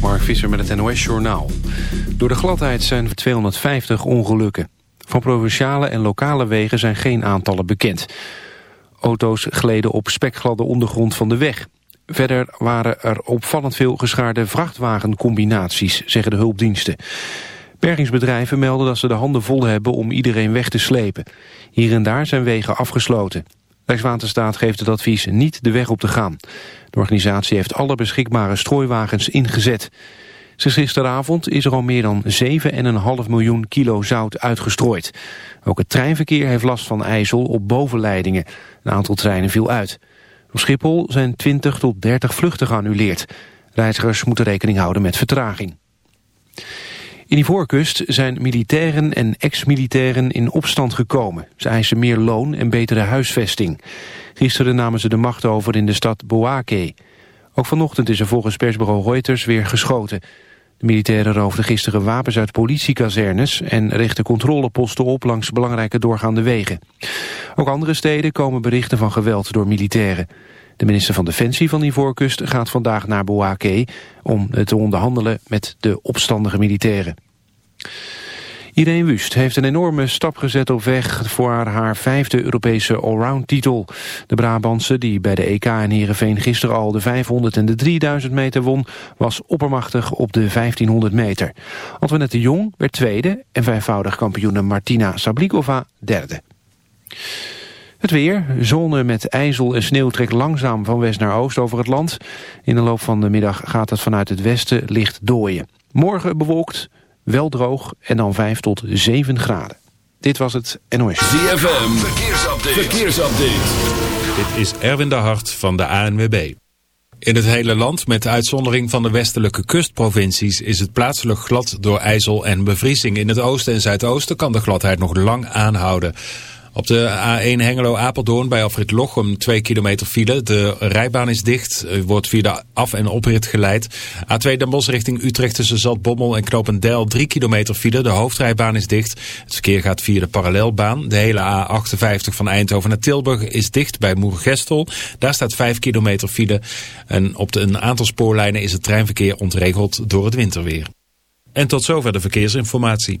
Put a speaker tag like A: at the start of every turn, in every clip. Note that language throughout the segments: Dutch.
A: Mark Visser met het NOS Journaal. Door de gladheid zijn 250 ongelukken. Van provinciale en lokale wegen zijn geen aantallen bekend. Auto's gleden op spekgladde ondergrond van de weg. Verder waren er opvallend veel geschaarde vrachtwagencombinaties, zeggen de hulpdiensten. Bergingsbedrijven melden dat ze de handen vol hebben om iedereen weg te slepen. Hier en daar zijn wegen afgesloten. Rijkswaterstaat geeft het advies niet de weg op te gaan. De organisatie heeft alle beschikbare strooiwagens ingezet. Sinds gisteravond is er al meer dan 7,5 miljoen kilo zout uitgestrooid. Ook het treinverkeer heeft last van ijzel op bovenleidingen. Een aantal treinen viel uit. Op Schiphol zijn 20 tot 30 vluchten geannuleerd. Reizigers moeten rekening houden met vertraging. In Ivoorkust zijn militairen en ex-militairen in opstand gekomen. Ze eisen meer loon en betere huisvesting. Gisteren namen ze de macht over in de stad Boake. Ook vanochtend is er volgens persbureau Reuters weer geschoten. De militairen roofden gisteren wapens uit politiekazernes... en richten controleposten op langs belangrijke doorgaande wegen. Ook andere steden komen berichten van geweld door militairen. De minister van Defensie van Ivoorkust gaat vandaag naar Bouaké... om te onderhandelen met de opstandige militairen. Irene Wust heeft een enorme stap gezet op weg voor haar vijfde Europese allround-titel. De Brabantse, die bij de EK in Heerenveen gisteren al de 500 en de 3000 meter won, was oppermachtig op de 1500 meter. Antoinette de Jong werd tweede en vijfvoudig kampioene Martina Sablikova derde. Het weer, zone met ijzel en sneeuw trekt langzaam van west naar oost over het land. In de loop van de middag gaat het vanuit het westen licht dooien. Morgen bewolkt, wel droog en dan 5 tot 7 graden. Dit was het NOS.
B: ZFM, verkeersupdate. verkeersupdate.
C: Dit is Erwin de Hart van de ANWB. In het hele land, met uitzondering van de westelijke kustprovincies, is het plaatselijk glad door ijzel en bevriezing. In het oosten en zuidoosten kan de gladheid nog lang aanhouden. Op de A1 Hengelo-Apeldoorn bij Alfred Lochem 2 kilometer file. De rijbaan is dicht, wordt via de af- en oprit geleid. A2 Den Bosch richting Utrecht tussen Zaltbommel en Knopendijl 3 kilometer file. De hoofdrijbaan is dicht. Het verkeer gaat via de parallelbaan. De hele A58 van Eindhoven naar Tilburg is dicht bij Moergestel. Daar staat 5 kilometer file. En op een aantal spoorlijnen is het treinverkeer ontregeld door het winterweer. En tot zover de verkeersinformatie.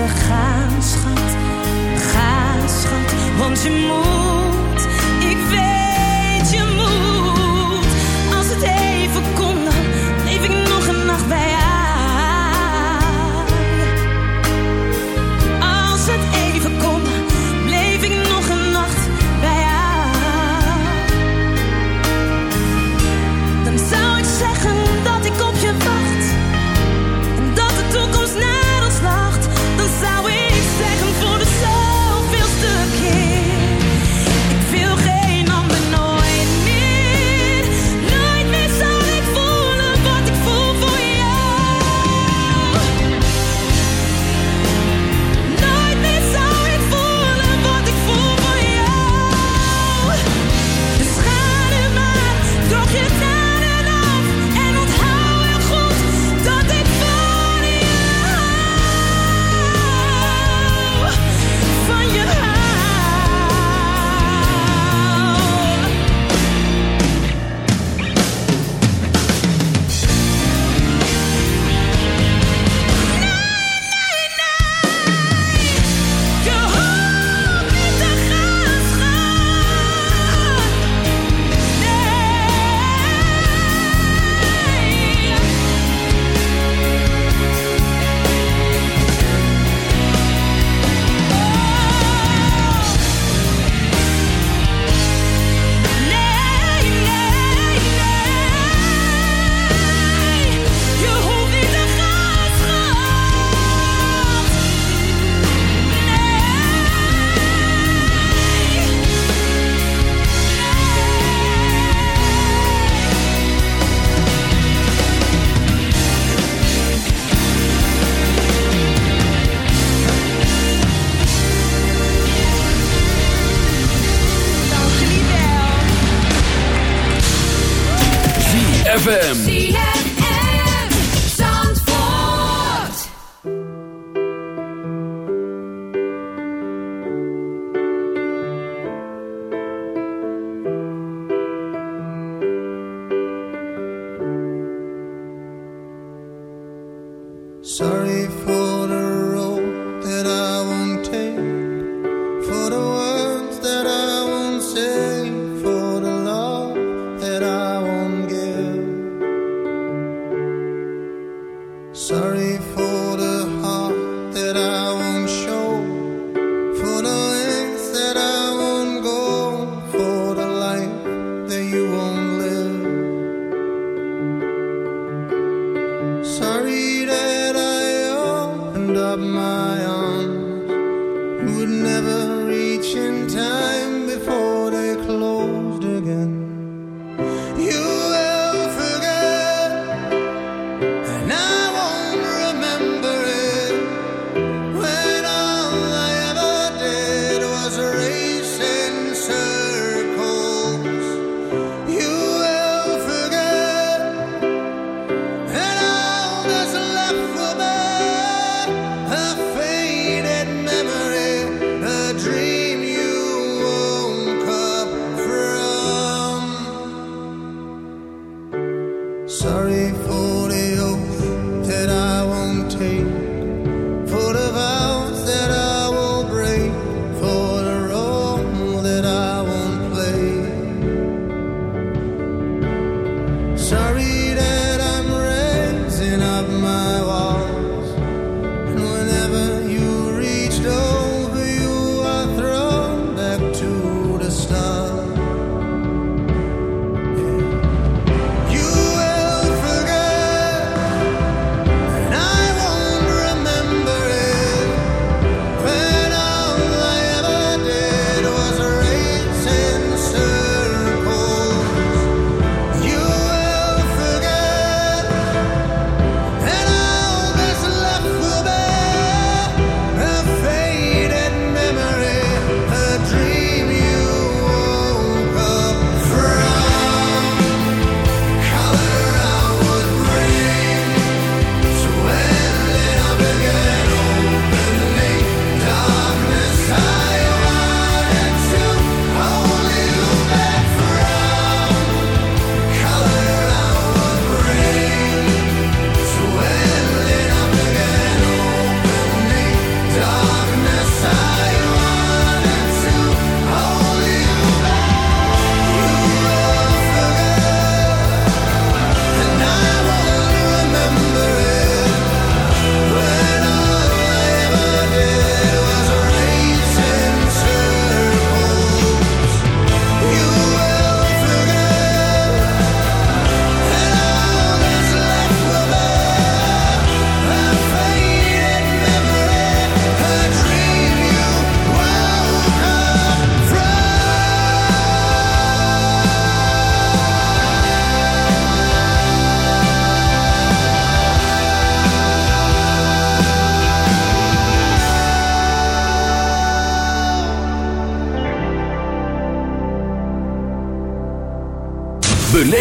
D: Te gaan, schat. Ga, schat, want je moet.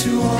E: To. all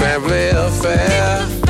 F: family affair.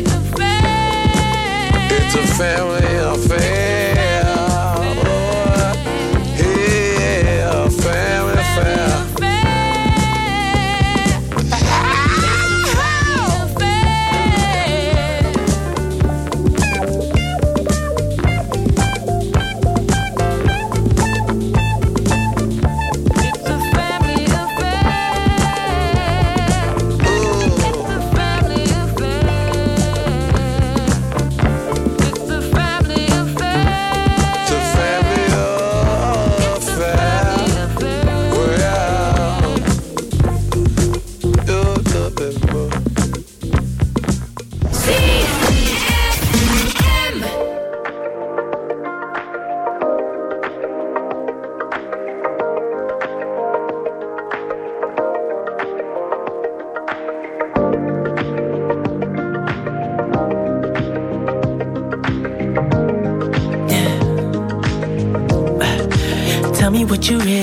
F: It's a family affair.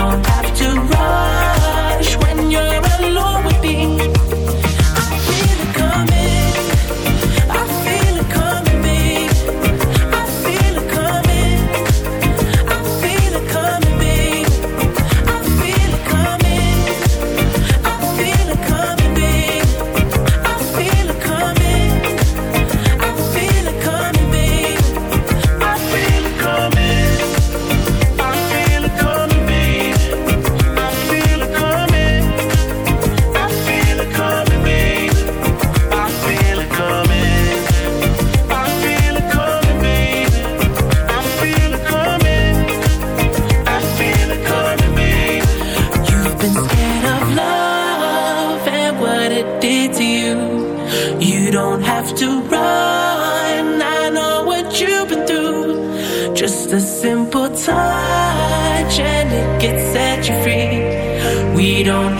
G: don't have to rush don't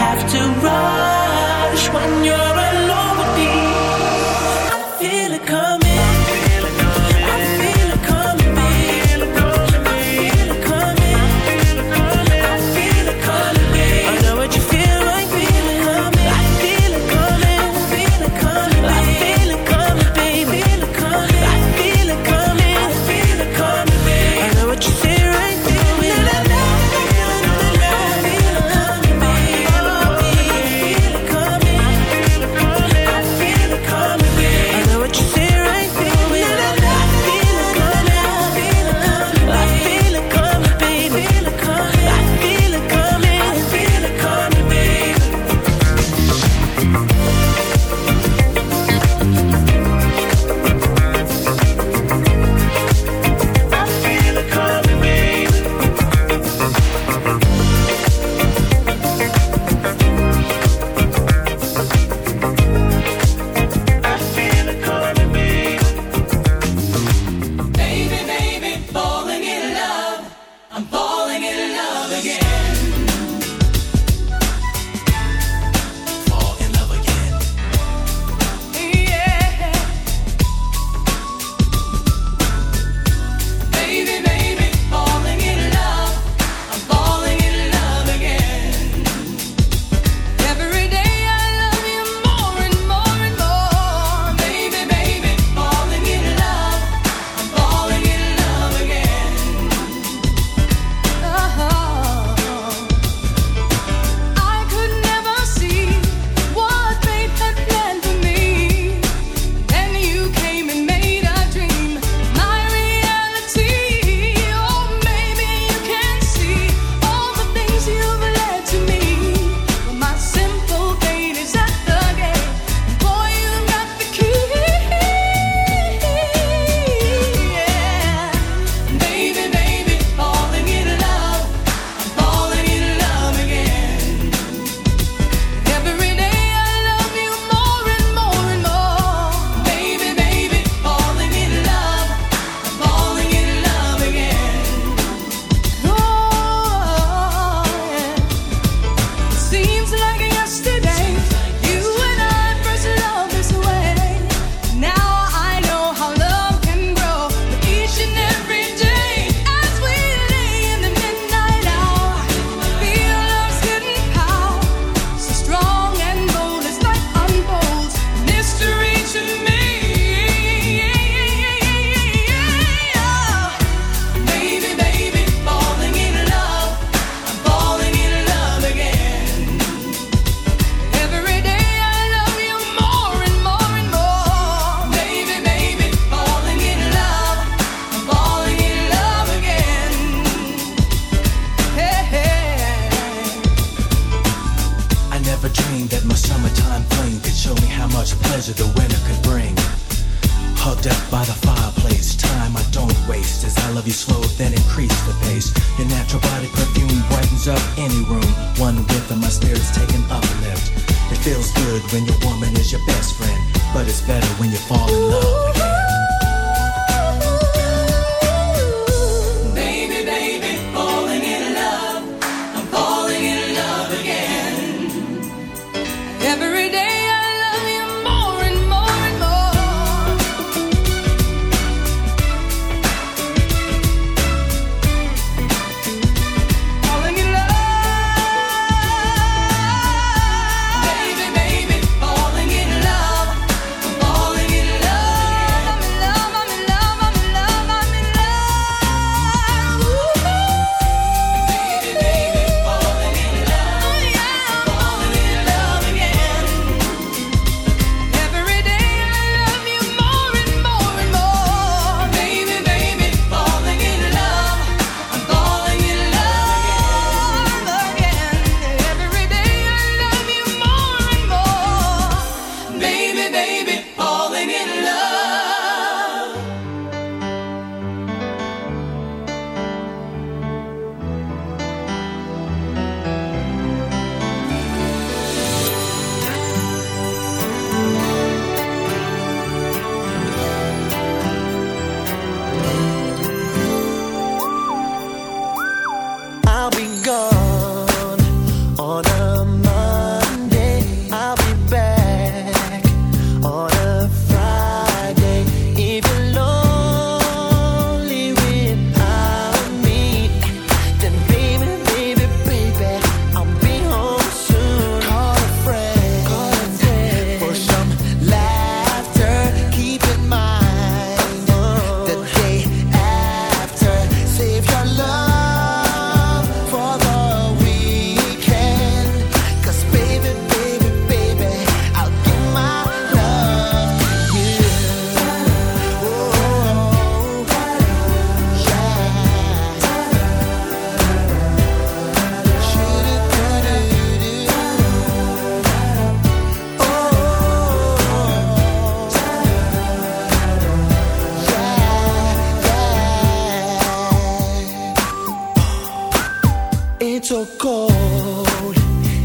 H: It's so cold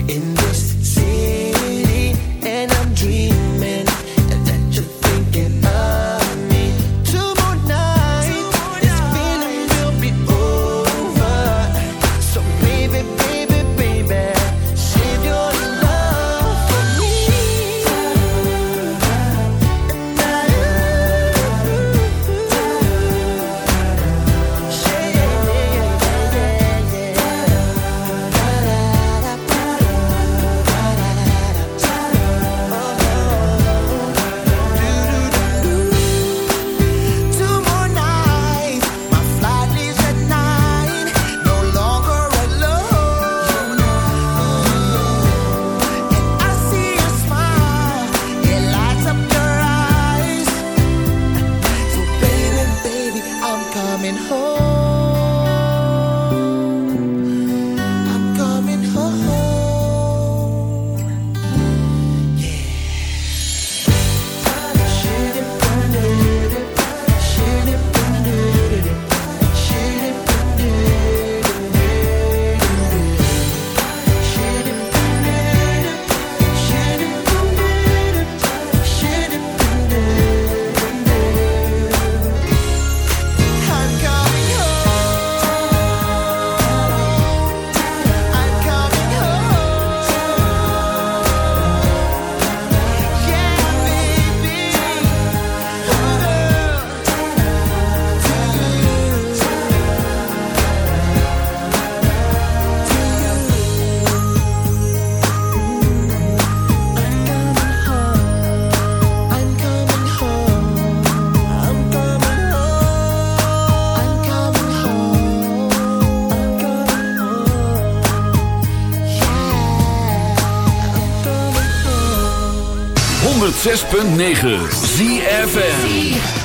H: in
I: the
E: 106.9
J: ZFN